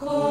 Cool.